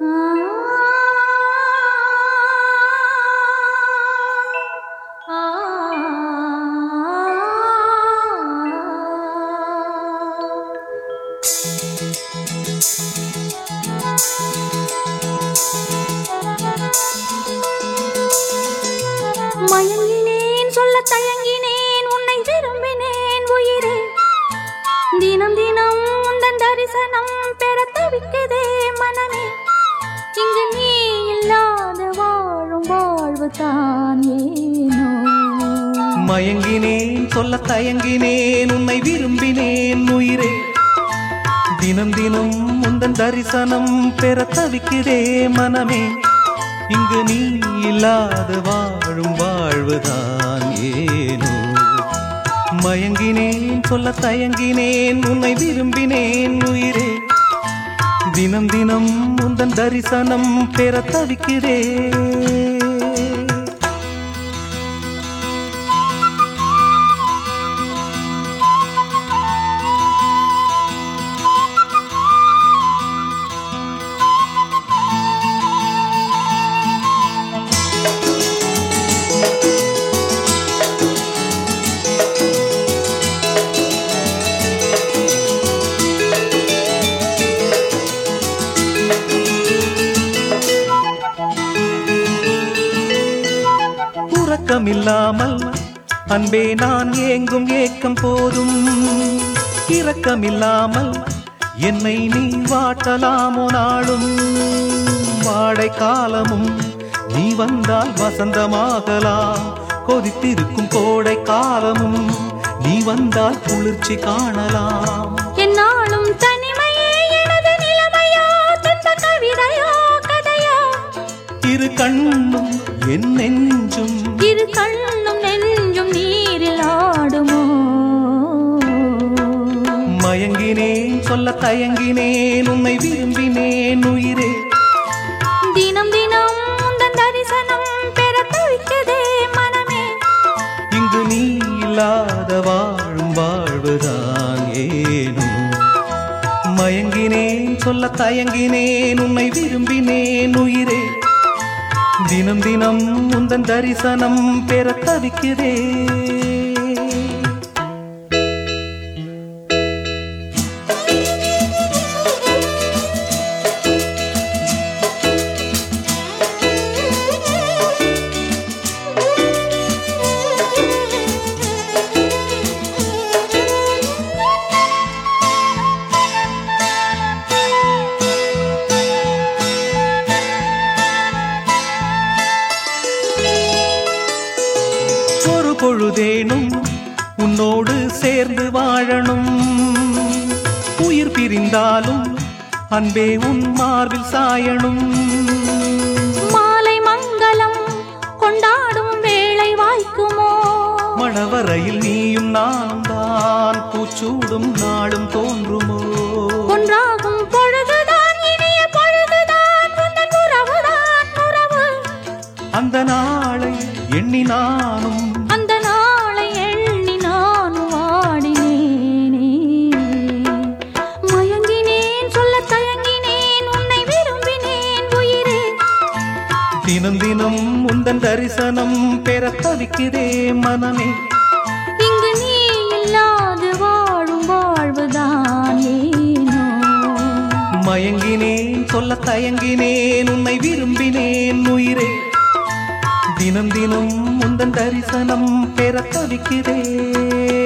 மயங்கினேன் இங்கு நீ இல்லாத வாழும் வாழ்வு தான் ஏனோ. மயங்கினேன் சொல்ல தயங்கினேன் உன்னை விரும்பினேன் உயிரே. தினம் தினம் முந்தன் தரிசனம் பெற தவிக்கிறே மனமே. இங்கு நீ இல்லாத வாழும் வாழ்வுதான் ஏனோ. மயங்கினேன் சொல்ல தயங்கினேன் உன்னை விரும்பினேன் உயிரே. தினம் தினம் முந்தன் தரிசனம் பெற தவிக்கிறேன் உறக்கம் இல்லாமல் அன்பே நான் ஏங்கும் ஏக்கம் போதும். இரக்கம் இல்லாமல் என்னை நீ வாட்டலாமோ நாளும். வாடை காலமும் நீ வந்தால் வசந்தமாகலாம். கொதித்திருக்கும் கோடை காலமும் நீ வந்தால் குளிர்ச்சி காணலாம். என்னாலும் தன் கண்ணும் நெஞ்சும் நீரில் ஆடுமோ? மயங்கினேன் சொல்ல தயங்கினேன் உன்னை விரும்பினேன் உயிரே. தினம் தினம் உந்தன் தரிசனம் பெற தவிக்குதே மனமே. இங்கு நீ இல்லாத வாழும் வாழ்வுதான் ஏனோ. மயங்கினேன் சொல்ல தயங்கினேன் உன்னை விரும்பினேன் உயிரே. தினம் தினம் முந்தன் தரிசனம் பெற தவிக்கிறேன் பொழுதேனும் உன்னோடு சேர்ந்து வாழணும். உயிர் பிரிந்தாலும் அன்பே உன் மார்பில் சாயணும். மாலை மங்களம் கொண்டாடும் வேளை வாய்க்குமோ? மணவரையில் நீயும் நானும் தான் பூச்சூடும் நாளும் தோன்றுமோ? ஒன்றாகும் பொழுதுதான் இனிய பொழுதுதான் அந்த நாளை எண்ணி நானும் தினம் உந்தன் தரிசனம் பெற தவிக்கிறே மனமே. இங்கு நீ இல்லாது வாழும் வாழ்வுதான் மயங்கினேன் சொல்ல தயங்கினேன் உன்னை விரும்பினேன் உயிரே. தினம் தினம் உந்தன் தரிசனம் பெற தவிக்கிறேன்